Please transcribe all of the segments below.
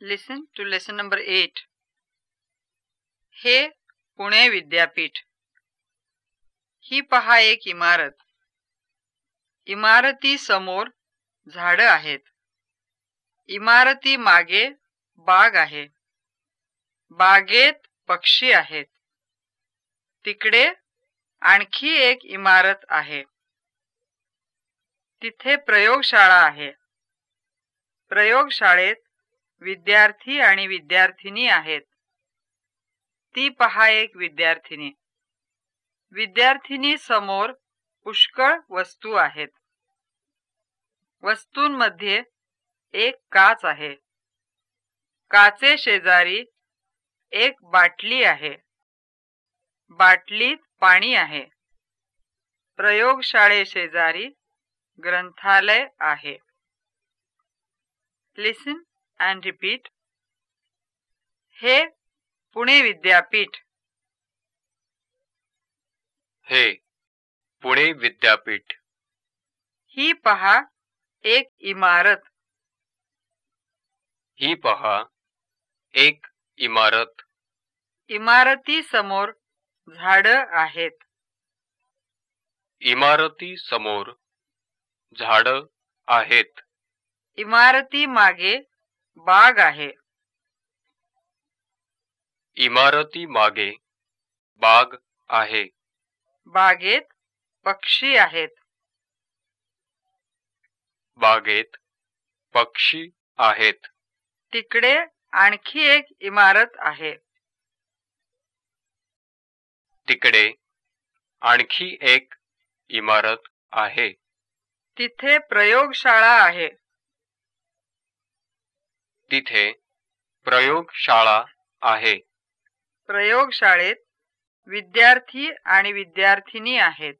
Listen to lesson number eight हे पुणे विद्यापीठ. ही पहा एक इमारत. इमारती समोर झाड आहेत. इमारती मागे बाग आहे. बागेत पक्षी आहेत. तिकडे आणखी एक इमारत आहे. तिथे प्रयोगशाळा आहे. प्रयोगशाळेत विद्यार्थी आणि विद्यार्थिनी आहेत. ती पहा एक विद्यार्थिनी. विद्यार्थिनी समोर पुष्कळ वस्तू आहेत. वस्तूंमध्ये एक काच आहे. काचे शेजारी एक बाटली आहे. बाटलीत पाणी आहे. प्रयोगशाळे शेजारी ग्रंथालय आहे. लिसन अँड रिपीट हे पुणे विद्यापीठ. हे पुणे विद्यापीठ. ही पहा एक इमारत. ही पहा एक इमारत. इमारती समोर झाड आहेत. इमारती समोर झाड आहेत. इमारती मागे बाग आहे. इमारती मागे बाग आहे. बागेत पक्षी आहेत. बागेत पक्षी आहेत. तिकडे आणखी एक इमारत आहे. तिकडे आणखी एक इमारत आहे. तिथे प्रयोगशाळा आहे. तिथे प्रयोगशाळा आहे. प्रयोगशाळेत विद्यार्थी आणि विद्यार्थिनी आहेत.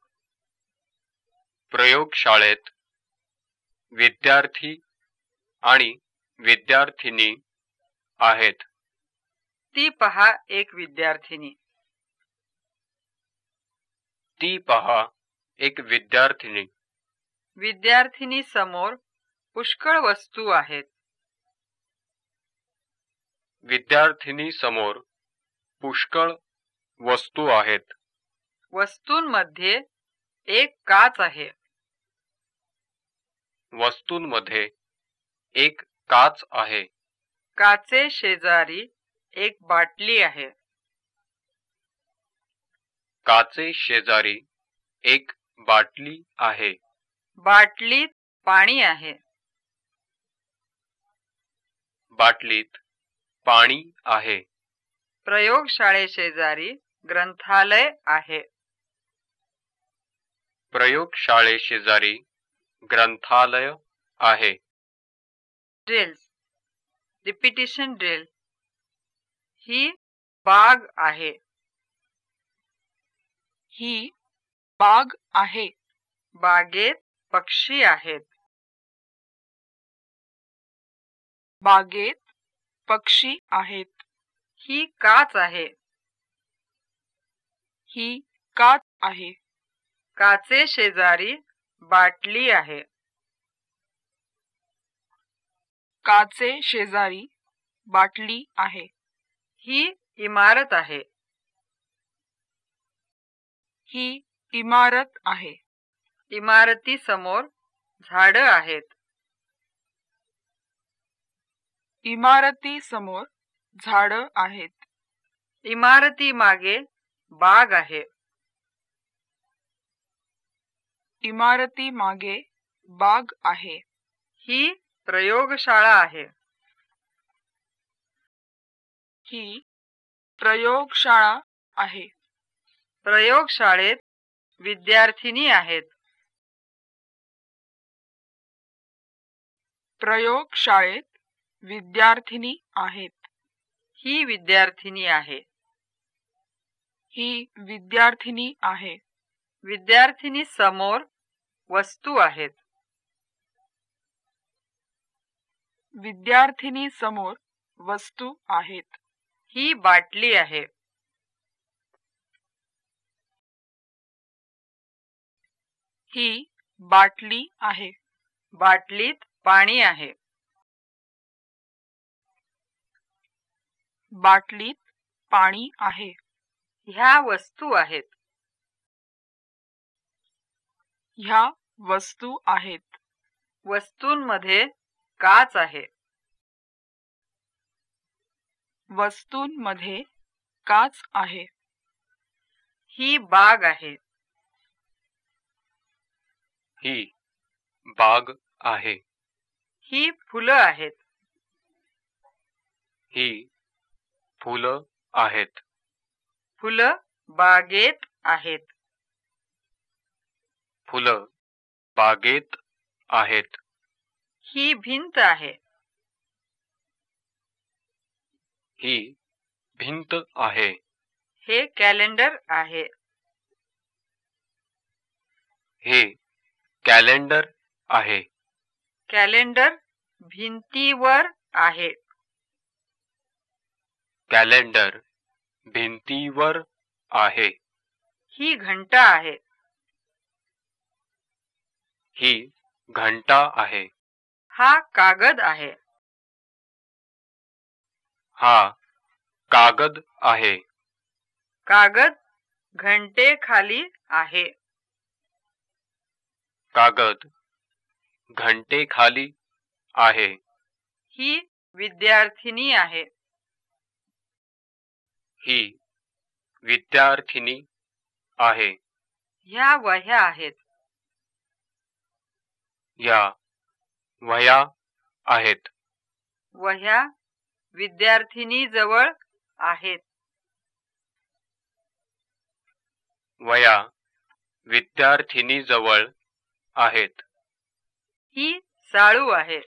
प्रयोगशाळेत विद्यार्थी आणि विद्यार्थिनी आहेत. ती पहा एक विद्यार्थिनी. ती पहा एक विद्यार्थिनी. विद्यार्थिनी समोर पुष्कळ वस्तू आहेत. विद्यार्थिनी समोर पुष्कळ वस्तू आहेत. वस्तूंमध्ये एक काच आहे. वस्तूंमध्ये एक काच आहे. काचे शेजारी एक बाटली आहे. काचे शेजारी एक बाटली आहे. बाटलीत पाणी आहे. बाटलीत पाणी आहे. प्रयोगशाळे शेजारी ग्रंथालय आहे. प्रयोगशाळे शेजारी ग्रंथालय आहे. ड्रिल्स रिपिटिशन ड्रिल ही बाग आहे. ही बाग आहे. बागेत पक्षी आहेत. बागेत पक्षी आहेत. ही काच आहे. ही काच आहे. काचे शेजारी बाटली आहे. काचे शेजारी बाटली आहे. ही इमारत आहे. ही इमारत आहे. इमारती समोर झाड आहेत. इमारती समोर झाड आहेत. इमारती मागे बाग आहे. इमारती मागे बाग आहे. ही प्रयोगशाळा आहे. ही प्रयोगशाळा आहे. प्रयोगशाळेत विद्यार्थिनी आहेत. प्रयोगशाळेत विद्यार्थिनी आहेत. ही विद्यार्थिनी आहे. ही विद्यार्थिनी आहे. विद्यार्थिनी समोर वस्तू आहेत. विद्यार्थिनी समोर वस्तू आहेत. ही बाटली आहे. ही बाटली आहे. बाटलीत पाणी आहे. बाटलीत पाणी आहे. ह्या वस्तू आहेत. ह्या वस्तू आहेत. वस्तूंमध्ये काच आहे. वस्तूंमध्ये काच आहे. ही बाग आहे. ही बाग आहे. ही फुलं आहेत. ही फुलं आहेत. फुलं बागेत आहेत. फुलं बागेत आहेत. ही भिंत आहे. ही भिंत आहे. हे कॅलेंडर आहे. हे कॅलेंडर आहे. कॅलेंडर भिंतीवर आहे. कॅलेंडर भिंतीवर आहे. ही घंटा आहे. ही घंटा आहे. हा कागद आहे. हा कागद आहे. कागद घंटे खाली आहे. कागद. घंटे खाली आहे. ही विद्यार्थिनी आहे. ही विद्यार्थिनी आहे. ह्या वह्या आहेत. या वह्या आहेत. वह्या विद्यार्थिनी जवळ आहेत. वया विद्यार्थिनी जवळ आहेत. ही साळू आहे.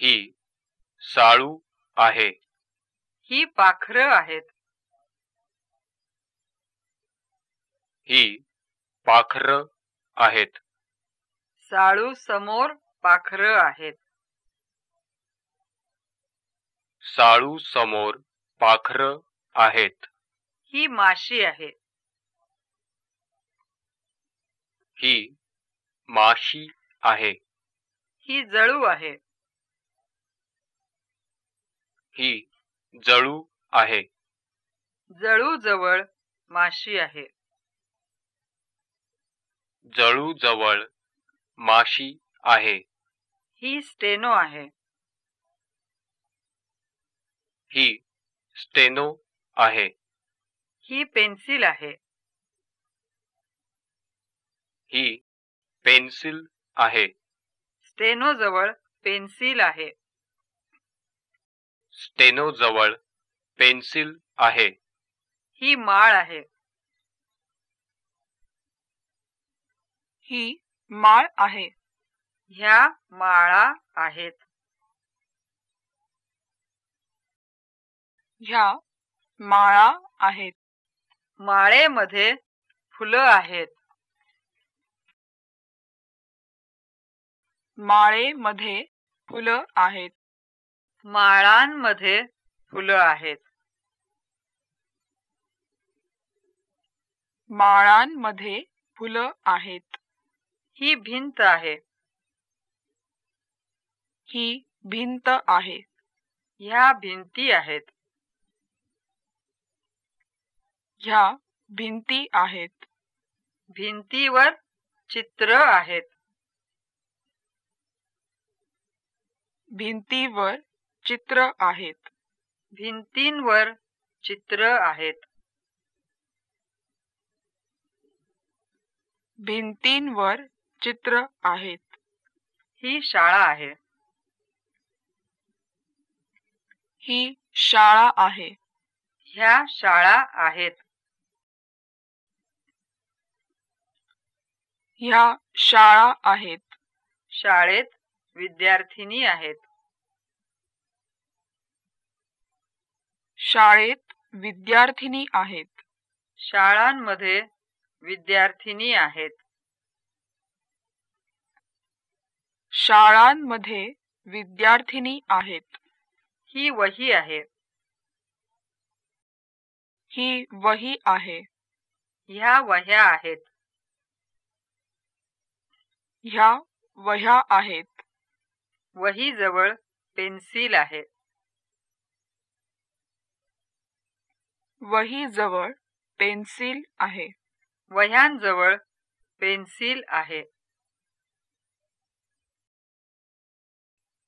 ही साळू आहे. ही पाखरं आहेत. ही पाखर आहेत. साळू समोर पाखरं आहेत. साळू समोर पाखर आहेत. ही माशी आहे. ही माशी आहे. ही जळू आहे. ही जळू आहे. जळू जवळ माशी आहे. जळू जवळ माशी आहे. ही स्टेनो आहे. ही स्टेनो आहे. ही पेन्सिल आहे. ही पेन्सिल आहे. स्टेनो जवळ पेन्सिल आहे. स्टेनो जवळ पेन्सिल आहे. ही माळ आहे. ही माळ आहे. ह्या माळा आहेत. ह्या माळा आहेत. माळेमध्ये फुलं आहेत. माळेमध्ये फुलं आहेत. माळांमध्ये फुलं आहेत. माळांमध्ये फुलं आहेत. ही भिंत आहे. ही भिंत आहे. ह्या भिंती आहेत. ह्या भिंती आहेत. भिंतीवर चित्र आहेत. भिंतीवर चित्र आहेत. भिंतींवर चित्र आहेत. भिंतींवर चित्र आहेत. ही शाळा आहे. ही शाळा आहे. ह्या शाळा आहेत. ह्या शाळा आहेत. शाळेत विद्यार्थिनी आहेत. शाळेत विद्यार्थिनी आहेत. शाळांमध्ये विद्यार्थिनी आहेत. शाळांमध्ये विद्यार्थिनी आहेत. ही वही आहे. ही वही आहे. ह्या वह्या आहेत. ह्या वह्या आहेत. वही जवळ पेन्सिल आहे. वही जवळ पेन्सिल आहे. वह्यांजवळ पेन्सिल आहे.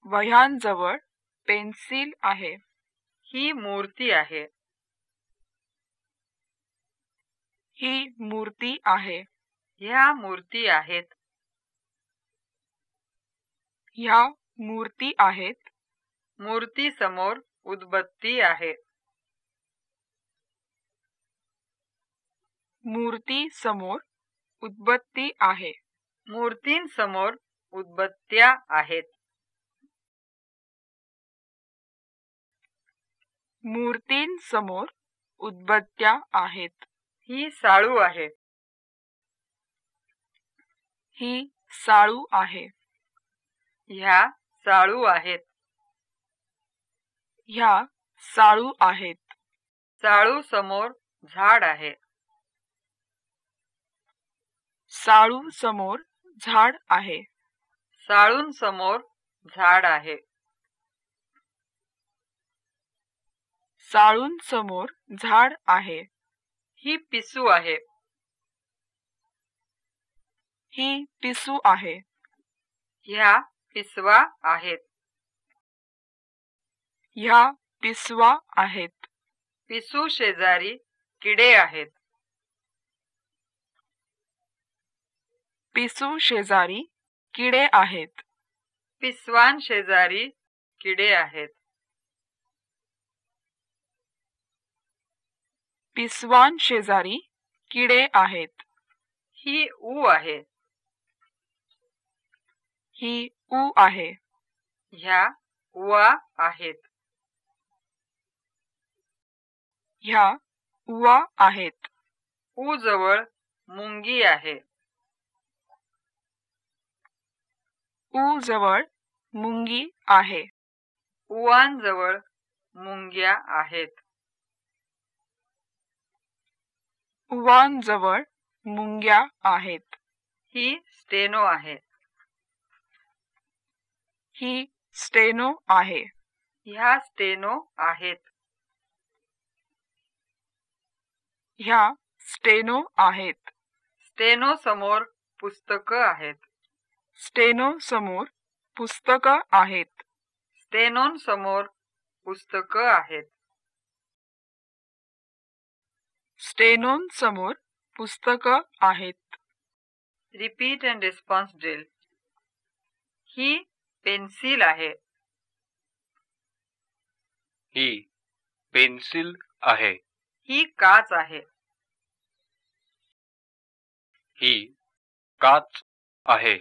वह्यांजवळ पेन्सिल आहे. ही मूर्ती आहे. ही मूर्ती आहे. ह्या मूर्ती आहेत. ह्या मूर्ती आहेत. मूर्ती समोर उदबत्ती आहे. मूर्ती समोर उदबत्ती आहे. मूर्तींसमोर उदबत्त्या आहेत. मूर्तींसमोर उदबत्त्या आहेत. ही साळू आहे. ही साळू आहे. ह्या साळू आहेत. ह्या साळू आहेत. साळू समोर झाड आहे. साळू समोर झाड आहे. साळूंसमोर झाड आहे. साळूंसमोर झाड आहे. ही पिसू आहे. ही पिसू आहे. ह्या पिसवा आहेत. ह्या पिसवा आहेत. पिसू शेजारी किडे आहेत. पिसू शेजारी किडे आहेत. पिसवान शेजारी किडे आहेत. पिसवान शेजारी किडे आहेत. ही ऊ आहे. ही ऊ आहे. ह्या उवा आहेत. ह्या उवा आहेत. ऊ जवळ मुंगी आहे. ऊ जवळ मुंगी आहे. उवांजवळ मुंग्या आहेत. उवांजवळ मुंग्या आहेत. ही स्टेनो आहे. ही स्टेनो आहे. ह्या स्टेनो आहेत. ह्या स्टेनो आहेत. स्टेनो समोर पुस्तक आहेत. स्टेनो समोर पुस्तक आहेत. स्टेनोन समोर पुस्तक आहेत. स्टेनोन समोर पुस्तक आहेत. रिपीट अँड रिस्पॉन्स ड्रिल ही पेन्सिल आहे. ही पेन्सिल आहे. ही काच आहे. ही काच आहे.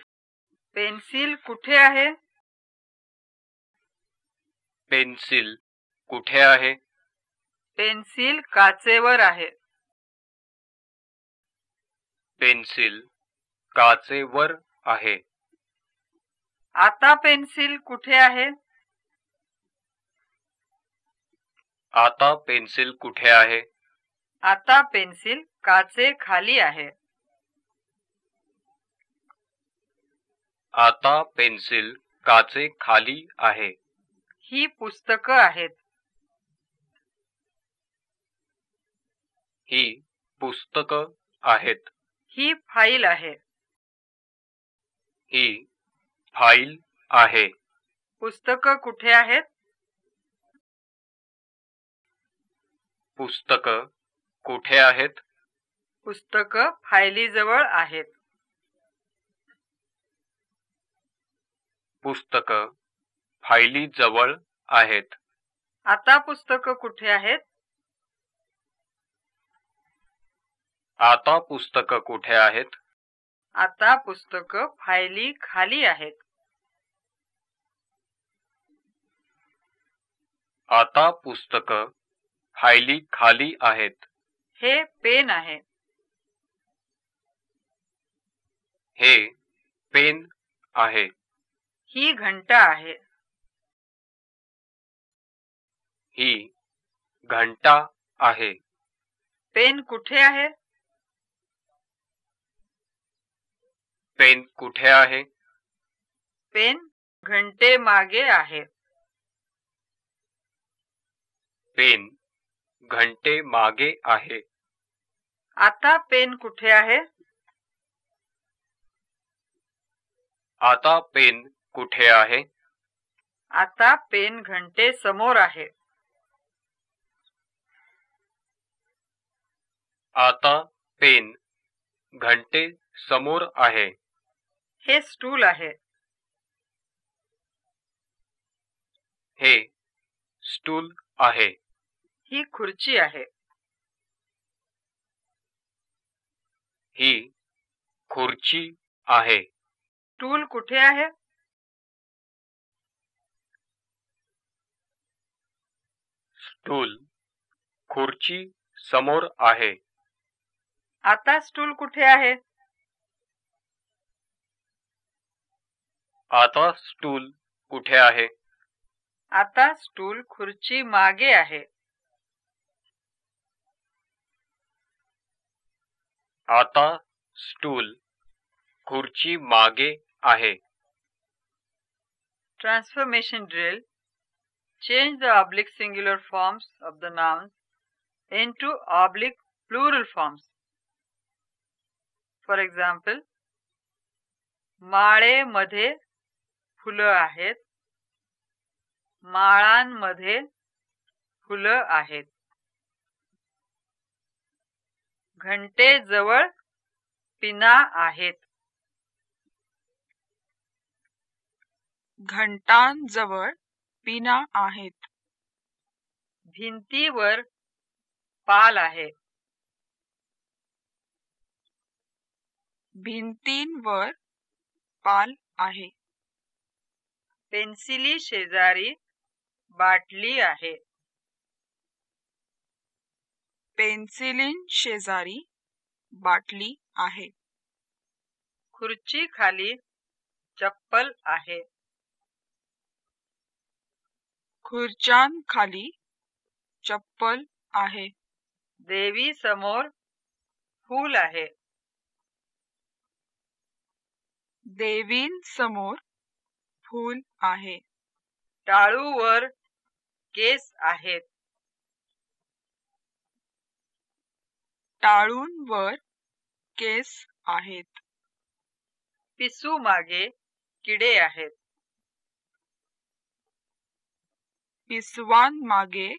पेन्सिल कुठे आहे? पेन्सिल कुठे आहे? पेन्सिल काचेवर आहे. पेन्सिल काचेवर आहे. आता पेन्सिल कुठे आहे? आता पेन्सिल कुठे आहे? आता पेन्सिल काचे खाली आहे. आता पेन्सिल काचे खाली आहे. ही पुस्तक आहेत. ही पुस्तक आहेत. ही फाईल आहे. ही फाईल आहे. पुस्तक कुठे आहेत? पुस्तक कुठे आहेत? पुस्तक फायलीजवळ आहेत. पुस्तक फायली जवळ आहेत. आता पुस्तक कुठे आहेत? आता पुस्तक कुठे आहेत? आता पुस्तक फायली खाली आहेत. आता पुस्तक फायली खाली आहेत. हे पेन आहे. हे पेन आहे. ही घंटा आहे. ही घंटा आहे. पेन कुठे आहे? पेन कुठे आहे? पेन घंटे मागे आहे. पेन घंटे मागे आहे. आता पेन कुठे आहे? आता पेन कुठे आहे? आता पेन घंटे समोर आहे. आता पेन घंटे समोर आहे. हे स्टूल आहे. हे स्टूल आहे. ही खुर्ची आहे. ही खुर्ची आहे. स्टूल कुठे आहे? स्टूल खुर्ची समोर आहे. आता स्टूल कुठे आहे? आता स्टूल कुठे आहे? आता स्टूल खुर्ची मागे आहे. आता स्टूल खुर्ची मागे आहे. Transformation drill change the oblique singular forms of the nouns into oblique plural forms for example माळे मध्ये फुलं आहेत. माळांमध्ये फुलं आहेत. घंटे जवळ पिना आहेत. घंटांजवळ पिना आहेत. भिंतीवर पाल आहे. भिंतींवर पाल आहे. पेन्सिली शेजारी बाटली आहे. पेन्सिलिन शेजारी बाटली आहे. खुर्ची खाली चप्पल आहे. खुर्च्यांखाली चप्पल आहे. देवी समोर फूल आहे. देवींसमोर फूल आहे. टाळूवर केस आहेत. टाळूंवर केस आहेत. पिसू मागे किडे आहेत. पिसवांमागे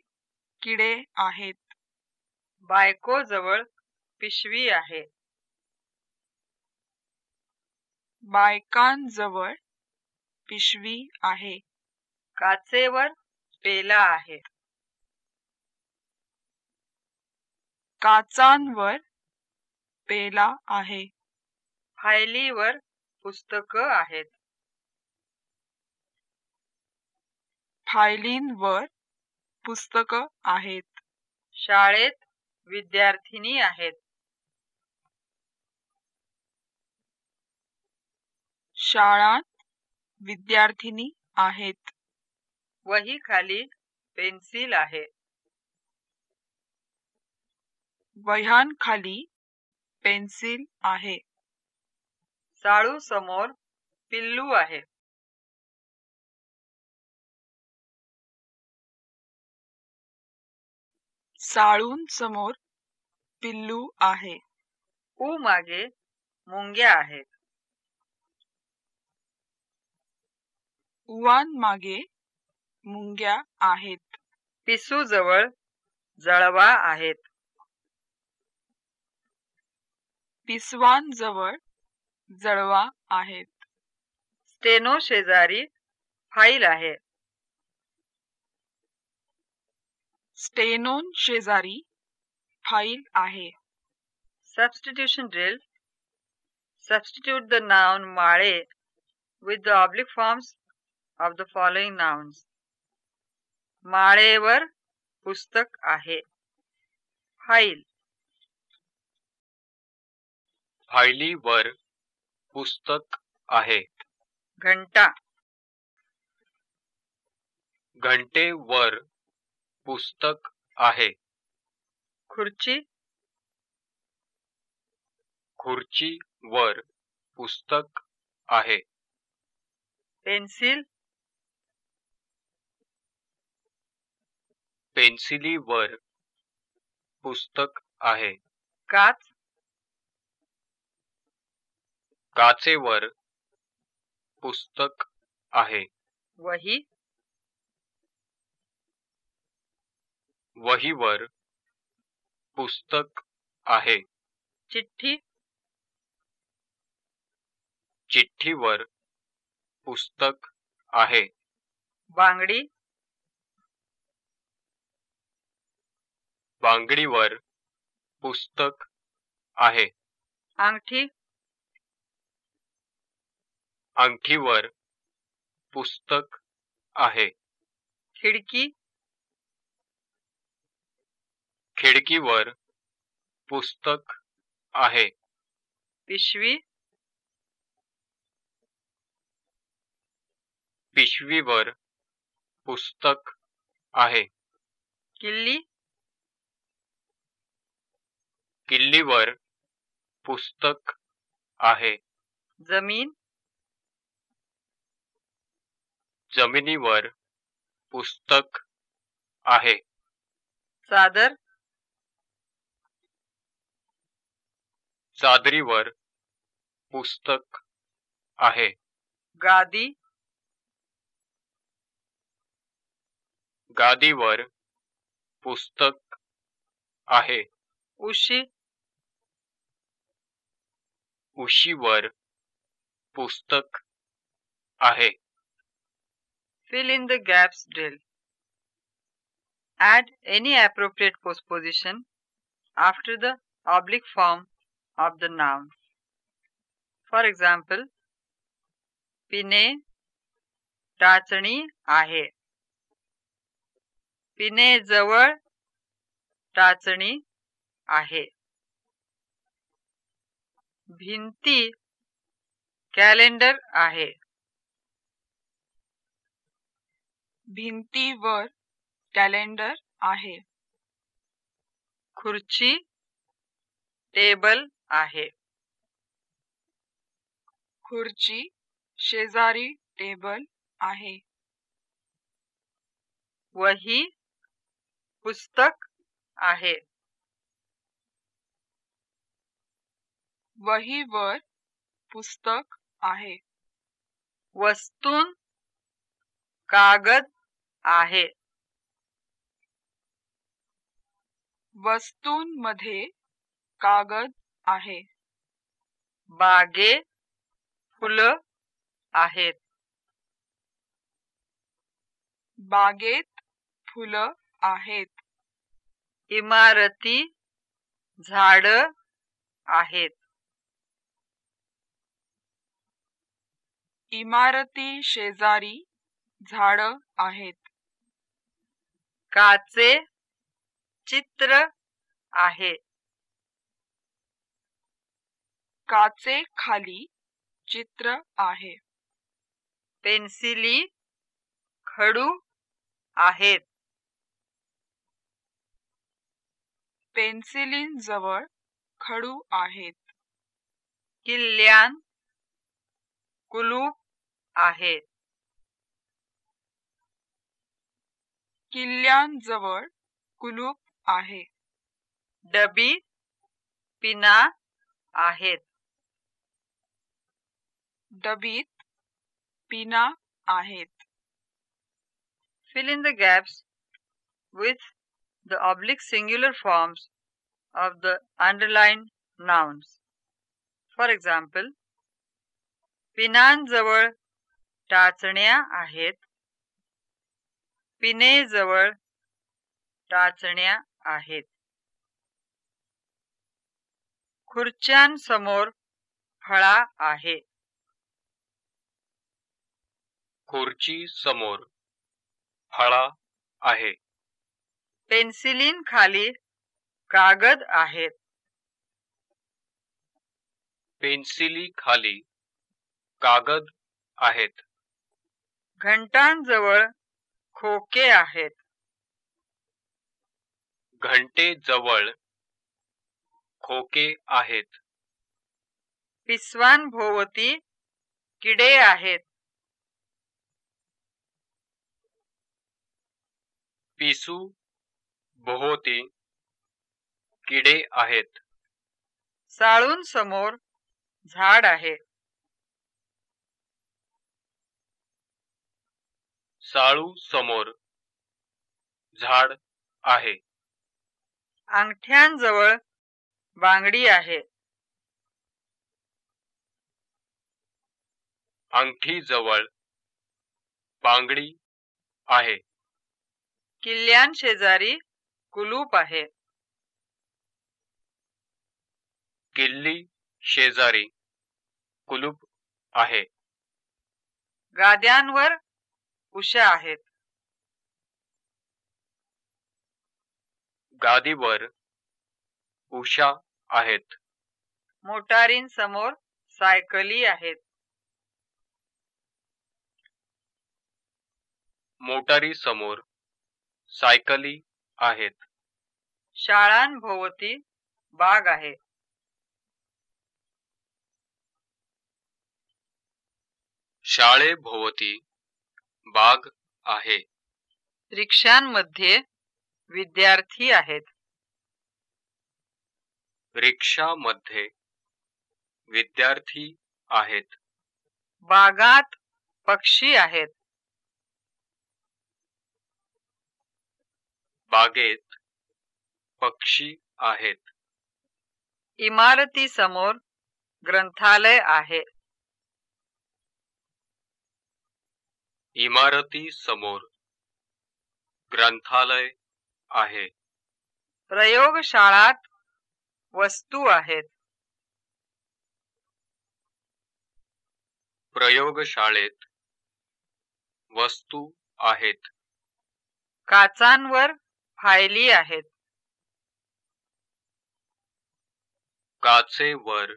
किडे आहेत. बायको जवळ पिशवी आहे. बायकांजवळ पिशवी आहे. काचेवर पेला आहे. काचांवर पेला आहे. फायलीवर पुस्तकं आहेत. फायलींवर पुस्तक आहेत. शाळेत विद्यार्थिनी आहेत. शाळात विद्यार्थिनी आहेत. वही खाली पेन्सिल आहे. वह्यांखाली पेन्सिल आहे. साळू समोर पिल्लू आहे. साळूंसमोर पिल्लू आहे. ऊ मागे मुंग्या आहेत. उवांमागे मुंग्या आहेत. पिसू जवळ जळवा आहेत. पिसवांजवळ जळवा आहेत. स्टेनो शेजारी फाईल आहे. स्टेनोन शेजारी फाईल आहे. Substitution drill. Substitute the noun Male with the oblique forms of the following nouns. माळेवर पुस्तक आहे. फाईल. फायलीवर पुस्तक आहे. घंटा. घंटेवर पुस्तक आहे. खुर्ची. खुर्चीवर पुस्तक आहे. पेन्सिल. पेन्सिलीवर पुस्तक आहे. काच. काचेवर पुस्तक आहे. वही. वहीवर पुस्तक आहे. चिठ्ठी. चिठ्ठीवर पुस्तक आहे. बांगडी. बांगडीवर पुस्तक आहे. अंगठी? अंगठीवर पुस्तक आहे. खिडकी? खिडकीवर पुस्तक आहे. पिशवी? पिशवीवर पुस्तक आहे. किल्ली? किल्लीवर पुस्तक आहे. जमीन? जमिनीवर पुस्तक आहे. चादर? चादरीवर पुस्तक आहे. गादी? गादीवर पुस्तक आहे. उशी? उशीवर पुस्तक आहे. Fill in the gaps drill add any appropriate postposition after the oblique form of the noun for example पिने टाचणी आहे पिने जवळ टाचणी आहे भिंती कॅलेंडर आहे. भिंतीवर कॅलेंडर आहे. खुर्ची टेबल आहे. खुर्ची शेजारी टेबल आहे. वही पुस्तक आहे. वहीवर पुस्तक आहे. वस्तून कागद आहे. वस्तूंमध्ये कागद आहे. बागे फुलं आहेत. बागेत फुलं आहेत. इमारती झाड आहेत. इमारती शेजारी झाड आहेत. काचे चित्र आहे. काचे खाली चित्र आहे. पेन्सिली खडू आहेत. पेन्सिलीन जवळ खडू आहेत. किल्ल्यान कुलूप आहे किल्ल्यांजवळ कुलूप आहे डबी पिना आहेत डबीत पिना आहेत fill in the gaps with the oblique singular forms of the underlined nouns. For example, पिनांजवळ टाचण्या आहेत. पिनेजवळ टाचण्या आहेत. खुर्च्यांसमोर फळा आहे. खुर्ची समोर फळा आहे. पेन्सिलीन खाली कागद आहेत. पेन्सिली खाली कागद आहेत. घंटांजवळ खोके आहेत. घंटे जवळ खोके आहेत. पिसवान भोवती किडे आहेत. पिसू भोवती किडे आहेत. साळून समोर झाड आहे. साळू समोर. झाड आहे. अंगठ्यांजवळ बांगडी आहे. अंगठी जवळ बांगडी आहे. किल्ल्यांशेजारी कुलूप आहे. किल्ली शेजारी कुलूप आहे. गाद्यांवर उशा आहेत. गादीवर उषा आहेत. मोटारींसमोर सायकली आहेत. मोटारी समोर सायकली आहेत. शाळांभोवती बाग आहे. शाळेभोवती बाग आहे. रिक्षांमध्ये विद्यार्थी आहेत. रिक्षामध्ये विद्यार्थी आहेत. बागात पक्षी आहेत. बागेत पक्षी आहेत. इमारती समोर ग्रंथालय आहे. इमारती समोर. ग्रंथालय आहे. प्रयोगशाळात वस्तू आहेत. प्रयोगशाळेत वस्तू आहेत. काचांवर फायली आहेत. काचेवर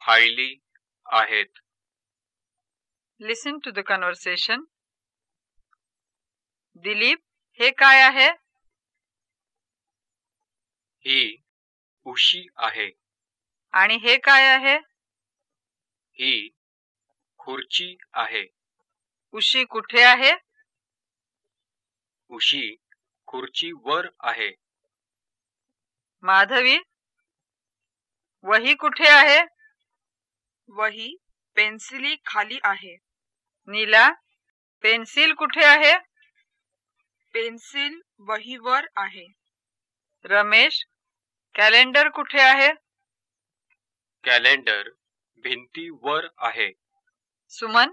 फायली आहेत. Listen to the conversation Dilip हे काय आहे? ही उशी आहे. आणि हे काय आहे? ही खुर्ची आहे. उशी कुठे आहे? उशी खुर्ची वर आहे. माधवी वही कुठे आहे? वही पेन्सिली खाली आहे. नीला पेन्सिल कुठे आहे? पेन्सिल वहीवर आहे. रमेश कॅलेंडर कुठे आहे? कॅलेंडर भिंतीवर आहे. सुमन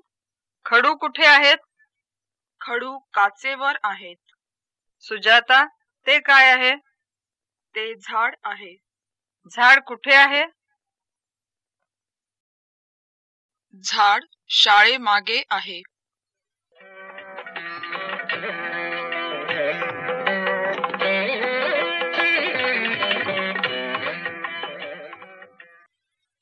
खडू कुठे आहेत? खडू काचेवर आहेत. सुजाता ते काय आहे? ते झाड आहे. झाड कुठे आहे? झाड शाळेमागे आहे.